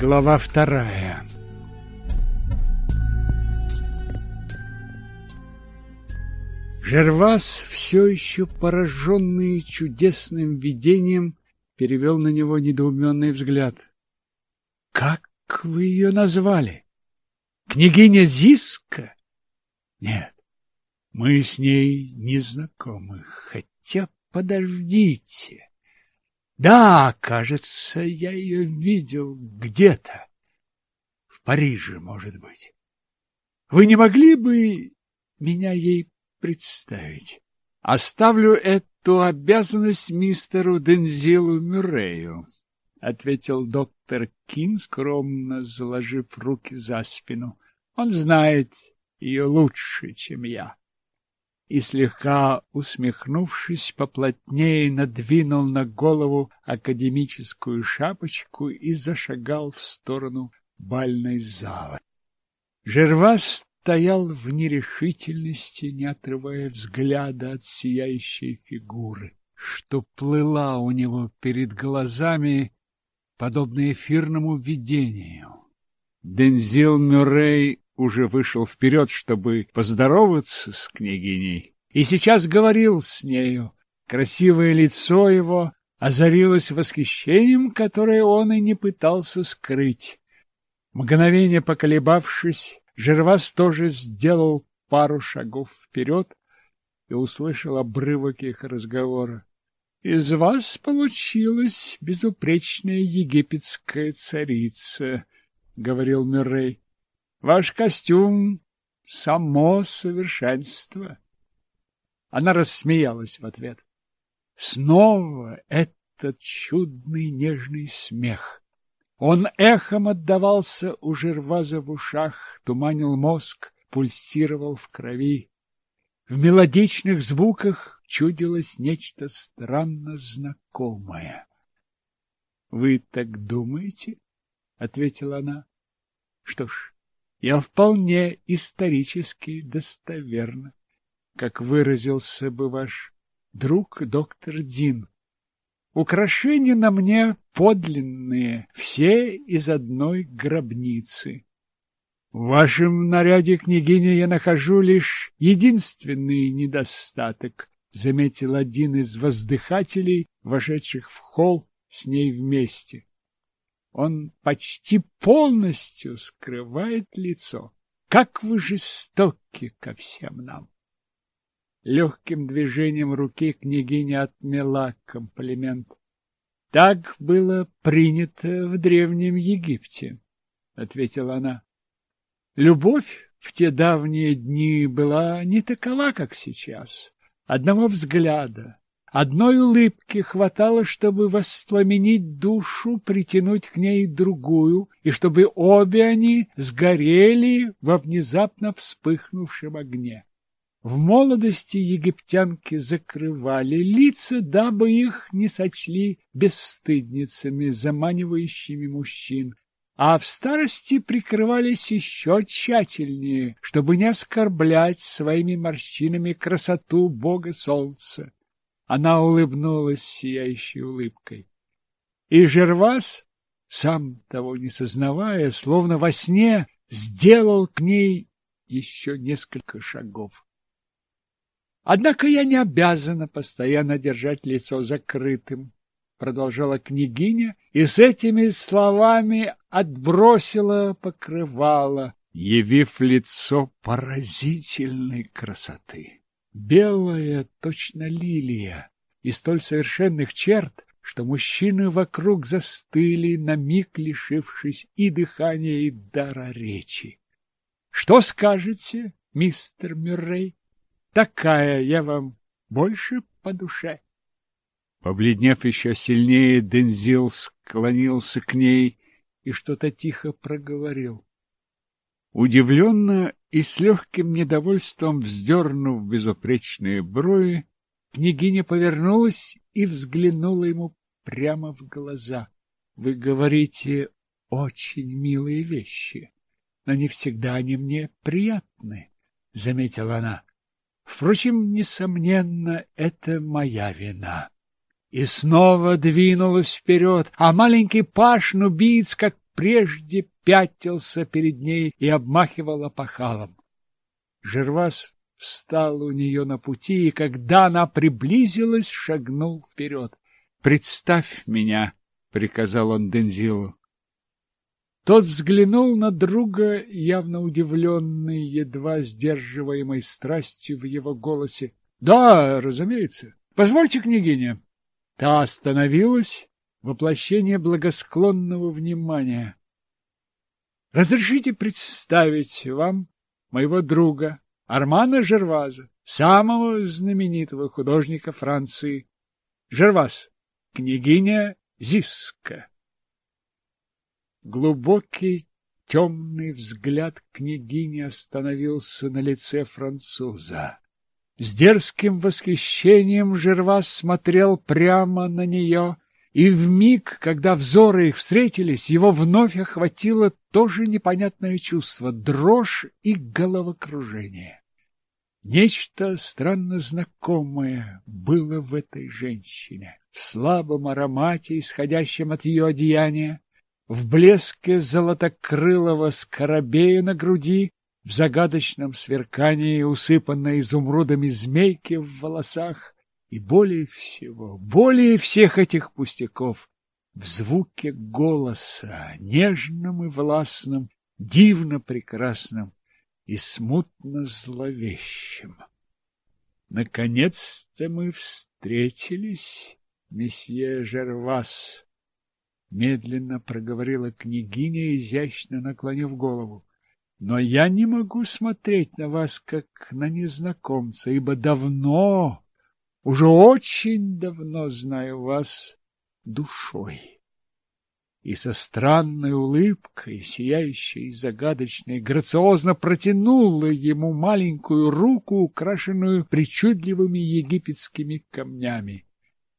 Глава вторая. Жервас, все еще пораженный чудесным видением, перевел на него недоуменный взгляд. — Как вы ее назвали? Княгиня Зиска? — Нет, мы с ней не знакомы, хотя подождите. Да, кажется, я ее видел где-то. В Париже, может быть. Вы не могли бы меня ей представить? Оставлю эту обязанность мистеру Дензилу Мюррею, — ответил доктор Кин, скромно заложив руки за спину. Он знает ее лучше, чем я и, слегка усмехнувшись, поплотнее надвинул на голову академическую шапочку и зашагал в сторону бальной залы. Жервас стоял в нерешительности, не отрывая взгляда от сияющей фигуры, что плыла у него перед глазами, подобно эфирному видению. Дензил Мюррей уже вышел вперед, чтобы поздороваться с княгиней, и сейчас говорил с нею. Красивое лицо его озарилось восхищением, которое он и не пытался скрыть. Мгновение поколебавшись, Жервас тоже сделал пару шагов вперед и услышал обрывок их разговора. «Из вас получилась безупречная египетская царица», — говорил Мюррей. Ваш костюм — само совершенство. Она рассмеялась в ответ. Снова этот чудный нежный смех. Он эхом отдавался у Жерваза в ушах, туманил мозг, пульсировал в крови. В мелодичных звуках чудилось нечто странно знакомое. — Вы так думаете? — ответила она. — Что ж, я вполне исторически достоверно, как выразился бы ваш друг доктор Дин. Украшения на мне подлинные, все из одной гробницы. В вашем наряде, княгиня, я нахожу лишь единственный недостаток, — заметил один из воздыхателей, вошедших в холл с ней вместе. Он почти полностью скрывает лицо. Как вы жестоки ко всем нам! Легким движением руки княгиня отмела комплимент. — Так было принято в Древнем Египте, — ответила она. — Любовь в те давние дни была не такова, как сейчас. Одного взгляда, Одной улыбки хватало, чтобы воспламенить душу, притянуть к ней другую, и чтобы обе они сгорели во внезапно вспыхнувшем огне. В молодости египтянки закрывали лица, дабы их не сочли бесстыдницами, заманивающими мужчин, а в старости прикрывались еще тщательнее, чтобы не оскорблять своими морщинами красоту бога солнца. Она улыбнулась сияющей улыбкой. И Жервас, сам того не сознавая, словно во сне, сделал к ней еще несколько шагов. Однако я не обязана постоянно держать лицо закрытым, продолжала княгиня и с этими словами отбросила покрывало, явив лицо поразительной красоты белая, точно лилия, и столь совершенных черт, что мужчины вокруг застыли, на миг лишившись и дыхания, и дара речи. — Что скажете, мистер Мюррей? Такая я вам больше по душе. Побледнев еще сильнее, Дензил склонился к ней и что-то тихо проговорил. Удивленно и с легким недовольством вздернув безупречные брови, княгиня повернулась и взглянула ему прямо в глаза. — Вы говорите очень милые вещи, но не всегда они мне приятны, — заметила она. Впрочем, несомненно, это моя вина. И снова двинулась вперед, а маленький пашнубиц как прежде пятился перед ней и обмахивал опахалом. Жервас встал у нее на пути, и когда она приблизилась, шагнул вперед. — Представь меня, — приказал он Дензилу. Тот взглянул на друга, явно удивленный, едва сдерживаемой страстью в его голосе. — Да, разумеется. Позвольте, княгиня. Та остановилась воплощение благосклонного внимания. Разрешите представить вам моего друга Армана Жерваза, самого знаменитого художника Франции. Жерваз, княгиня Зиска. Глубокий темный взгляд княгини остановился на лице француза. С дерзким восхищением Жерваз смотрел прямо на нее — и в миг, когда взоры их встретились, его вновь охватило тоже непонятное чувство — дрожь и головокружение. Нечто странно знакомое было в этой женщине, в слабом аромате, исходящем от ее одеяния, в блеске золотокрылого скоробея на груди, в загадочном сверкании усыпанной изумрудами змейки в волосах — и более всего, более всех этих пустяков, в звуке голоса, нежном и властном, дивно прекрасном и смутно зловещем. Наконец-то мы встретились, месье Жервас, — медленно проговорила княгиня, изящно наклонив голову. Но я не могу смотреть на вас, как на незнакомца, ибо давно уже очень давно знаю вас душой. И со странной улыбкой, сияющей и загадочной, грациозно протянула ему маленькую руку, украшенную причудливыми египетскими камнями.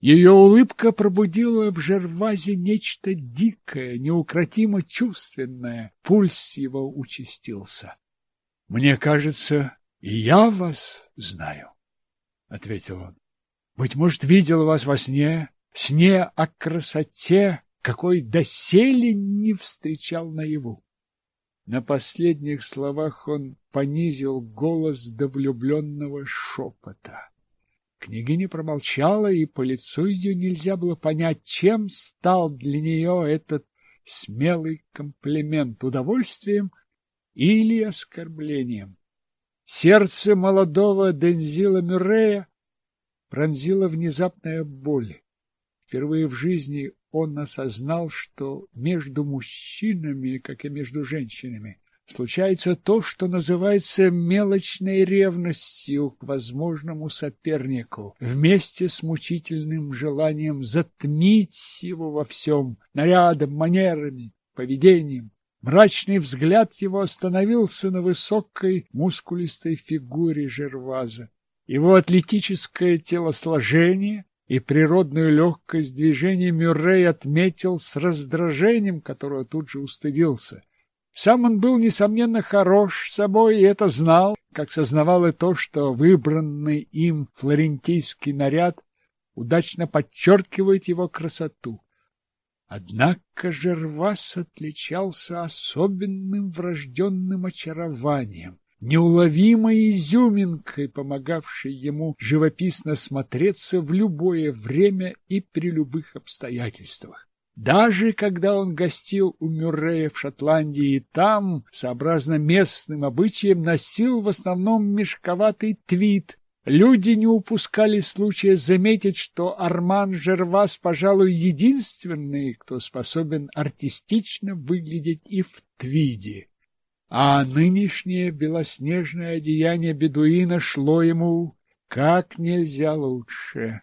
Ее улыбка пробудила в Жервазе нечто дикое, неукротимо чувственное. Пульс его участился. — Мне кажется, и я вас знаю, — ответил он. Быть может, видел вас во сне, сне о красоте, какой доселе не встречал наяву. На последних словах он понизил голос до влюбленного шепота. Княгиня промолчала, и по лицу ее нельзя было понять, чем стал для нее этот смелый комплимент — удовольствием или оскорблением. Сердце молодого Дензила Мюррея пронзила внезапная боль. Впервые в жизни он осознал, что между мужчинами, как и между женщинами, случается то, что называется мелочной ревностью к возможному сопернику, вместе с мучительным желанием затмить его во всем, нарядом, манерами, поведением. Мрачный взгляд его остановился на высокой мускулистой фигуре Жерваза. Его атлетическое телосложение и природную легкость движений Мюррей отметил с раздражением, которое тут же устыдился. Сам он был, несомненно, хорош собой и это знал, как сознавал и то, что выбранный им флорентийский наряд удачно подчеркивает его красоту. Однако Жервас отличался особенным врожденным очарованием неуловимой изюминкой, помогавшей ему живописно смотреться в любое время и при любых обстоятельствах. Даже когда он гостил у Мюррея в Шотландии, и там, сообразно местным обычаям, носил в основном мешковатый твит, Люди не упускали случая заметить, что Арман Жервас, пожалуй, единственный, кто способен артистично выглядеть и в твиде а нынешнее белоснежное одеяние бедуина шло ему как нельзя лучше.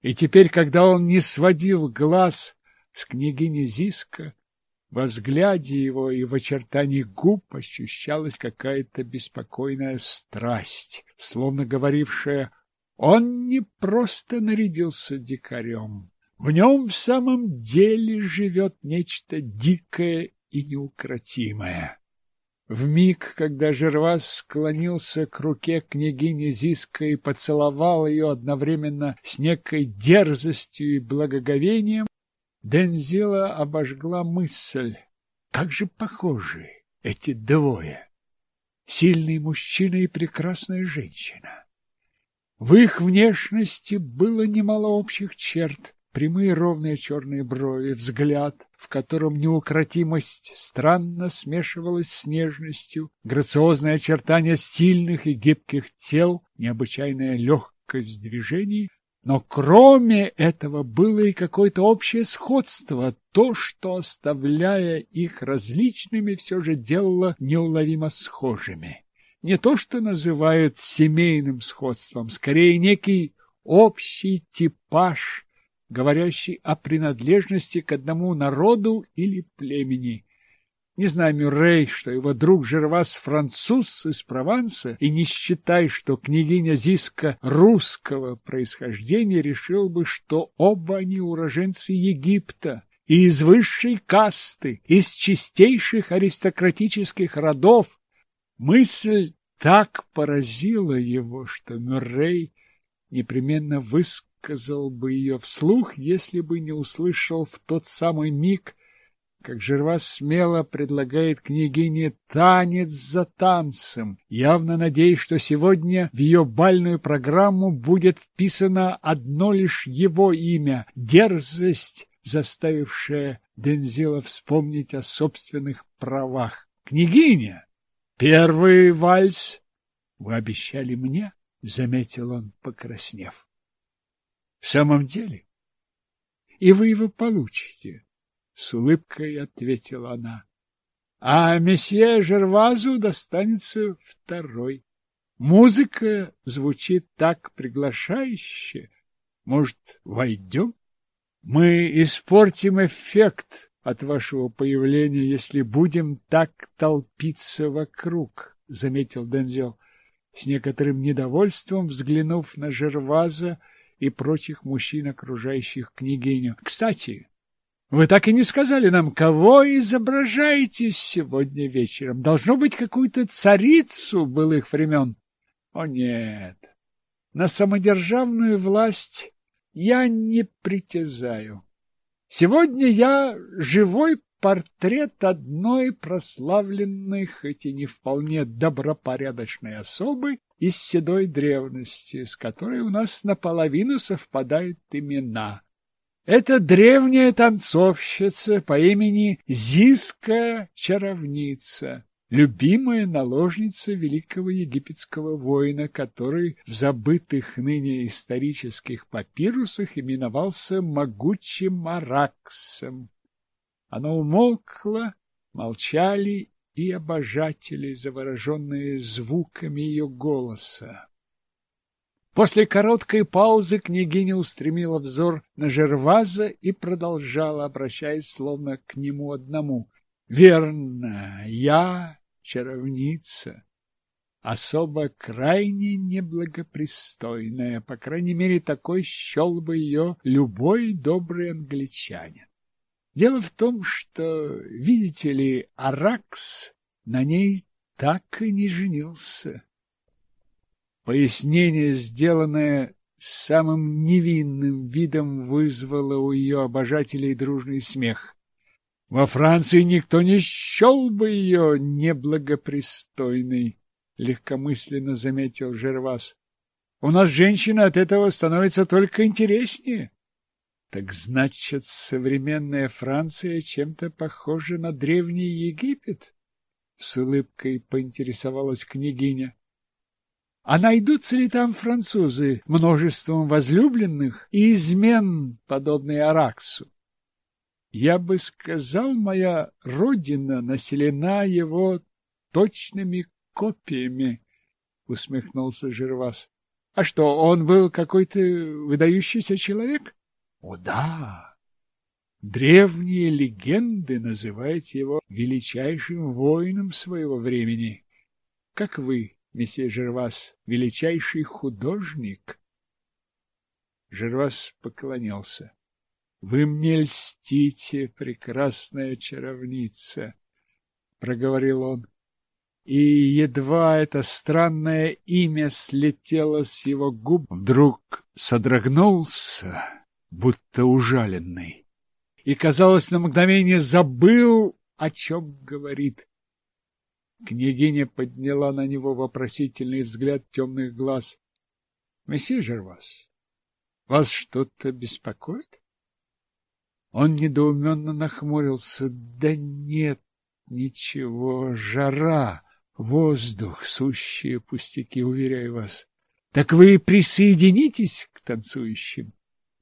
И теперь, когда он не сводил глаз с княгини Зиска, во взгляде его и в очертании губ ощущалась какая-то беспокойная страсть, словно говорившая «Он не просто нарядился дикарем, в нем в самом деле живет нечто дикое и неукротимое». В миг, когда Жервас склонился к руке княгини Зиска и поцеловал ее одновременно с некой дерзостью и благоговением, Дензила обожгла мысль. Как же похожи эти двое! Сильный мужчина и прекрасная женщина. В их внешности было немало общих черт прямые ровные черные брови, взгляд, в котором неукротимость странно смешивалась с нежностью, грациозные очертания стильных и гибких тел, необычайная легкость движений. Но кроме этого было и какое-то общее сходство, то, что, оставляя их различными, все же делало неуловимо схожими. Не то, что называют семейным сходством, скорее некий общий типаж говорящий о принадлежности к одному народу или племени. Не знай, Мюррей, что его друг Жервас француз из Прованса, и не считай, что княгиня Зиска русского происхождения решил бы, что оба они уроженцы Египта и из высшей касты, из чистейших аристократических родов. Мысль так поразила его, что Мюррей непременно высказал высказал бы ее вслух, если бы не услышал в тот самый миг, как Жерва смело предлагает княгине танец за танцем, явно надеясь, что сегодня в ее бальную программу будет вписано одно лишь его имя — дерзость, заставившая Дензила вспомнить о собственных правах. — Княгиня! Первый вальс вы обещали мне, — заметил он, покраснев в самом деле? И вы его получите, — с улыбкой ответила она. А месье Жервазу достанется второй. Музыка звучит так приглашающе. Может, войдем? Мы испортим эффект от вашего появления, если будем так толпиться вокруг, — заметил Дензел с некоторым недовольством, взглянув на Жерваза, — и прочих мужчин, окружающих княгиню. Кстати, вы так и не сказали нам, кого изображаете сегодня вечером. Должно быть какую-то царицу былых времен. О нет, на самодержавную власть я не притязаю. Сегодня я живой портрет одной прославленной, хоть и не вполне добропорядочной особы, из седой древности, с которой у нас наполовину совпадают имена. Это древняя танцовщица по имени Зиска Чаровница, любимая наложница великого египетского воина, который в забытых ныне исторических папирусах именовался могучим Араксом. Оно умолкло, молчали и обожатели, завороженные звуками ее голоса. После короткой паузы княгиня устремила взор на Жерваза и продолжала, обращаясь словно к нему одному. «Верно, я чаровница, особо крайне неблагопристойная, по крайней мере, такой счел бы ее любой добрый англичанин. Дело в том, что, видите ли, Аракс на ней так и не женился. Пояснение, сделанное самым невинным видом, вызвало у ее обожателей дружный смех. Во Франции никто не счел бы ее неблагопристойной, — легкомысленно заметил Жервас. — У нас женщина от этого становится только интереснее. Так значит, современная Франция чем-то похожа на древний Египет? С улыбкой поинтересовалась княгиня. А найдутся ли там французы множеством возлюбленных и измен, подобные Араксу? Я бы сказал, моя родина населена его точными копиями, — усмехнулся Жервас. — А что, он был какой-то выдающийся человек? О да! Древние легенды называют его величайшим воином своего времени. Как вы, месье Жервас, величайший художник? Жервас поклонился. — Вы мне льстите, прекрасная чаровница, — проговорил он. И едва это странное имя слетело с его губ, вдруг содрогнулся будто ужаленный, и, казалось, на мгновение забыл, о чем говорит. Княгиня подняла на него вопросительный взгляд темных глаз. — Месье Жервас, вас что-то беспокоит? Он недоуменно нахмурился. — Да нет, ничего, жара, воздух, сущие пустяки, уверяю вас. — Так вы присоединитесь к танцующим?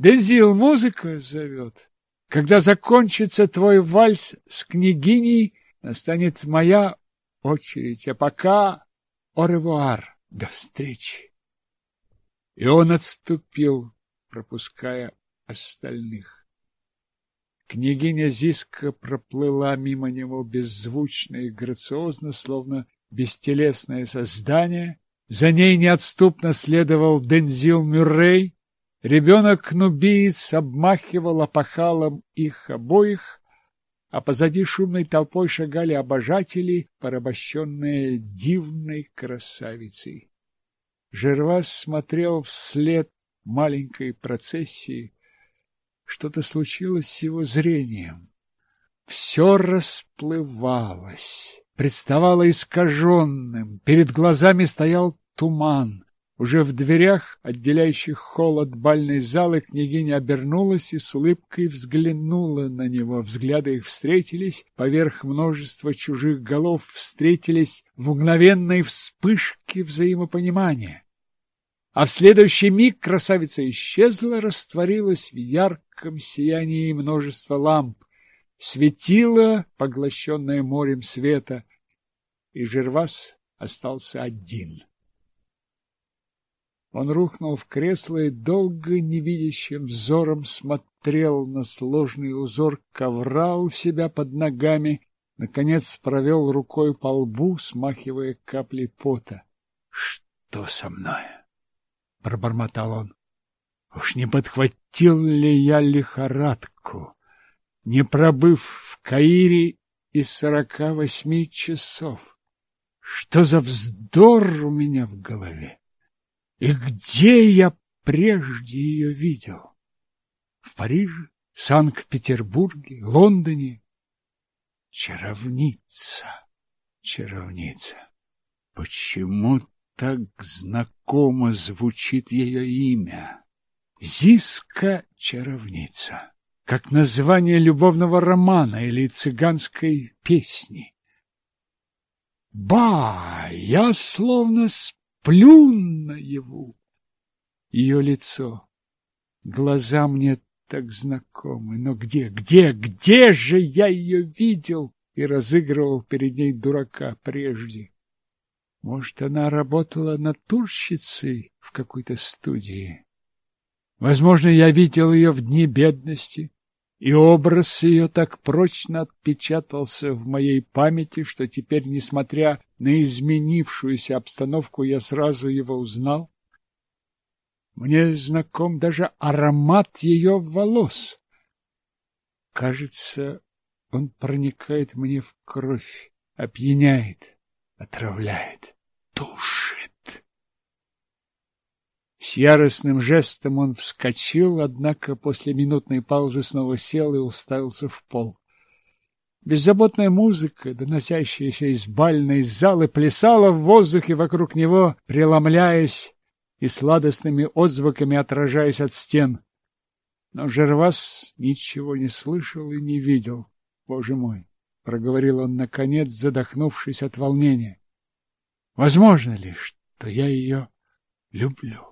Дензил музыка зовет. Когда закончится твой вальс с княгиней, настанет моя очередь, а пока оревуар, до встречи. И он отступил, пропуская остальных. Княгиня Зиска проплыла мимо него беззвучно и грациозно, словно бестелесное создание. За ней неотступно следовал Дензил Мюррей, Ребенок нубиец обмахивал опахалом их обоих, а позади шумной толпой шагали обожатели, порабощенные дивной красавицей. Жервас смотрел вслед маленькой процессии. Что-то случилось с его зрением. Все расплывалось, представало искаженным, перед глазами стоял туман — уже в дверях, отделяющих холл от бальной залы, княгиня обернулась и с улыбкой взглянула на него. Взгляды их встретились, поверх множества чужих голов встретились в мгновенной вспышке взаимопонимания. А в следующий миг красавица исчезла, растворилась в ярком сиянии множества ламп. светила поглощенное морем света, и Жервас остался один. Он рухнул в кресло и долго невидящим взором смотрел на сложный узор ковра у себя под ногами, наконец провел рукой по лбу, смахивая капли пота. — Что со мной? — пробормотал он. — Уж не подхватил ли я лихорадку, не пробыв в Каире из сорока восьми часов? Что за вздор у меня в голове? И где я прежде ее видел? В Париже, Санкт-Петербурге, Лондоне. Чаровница, чаровница. Почему так знакомо звучит ее имя? Зиска-чаровница, как название любовного романа или цыганской песни. Ба, я словно с плюн его. Ее лицо, глаза мне так знакомы, но где, где, где же я ее видел и разыгрывал перед ней дурака прежде? Может, она работала натурщицей в какой-то студии? Возможно, я видел ее в дни бедности, и образ ее так прочно отпечатался в моей памяти, что теперь, несмотря на изменившуюся обстановку, я сразу его узнал. Мне знаком даже аромат ее волос. Кажется, он проникает мне в кровь, опьяняет, отравляет, тушит. С яростным жестом он вскочил, однако после минутной паузы снова сел и уставился в пол. Беззаботная музыка, доносящаяся из бальной залы, плясала в воздухе вокруг него, преломляясь и сладостными отзвуками отражаясь от стен. Но Жервас ничего не слышал и не видел. Боже мой! — проговорил он, наконец, задохнувшись от волнения. — Возможно ли, что я ее люблю?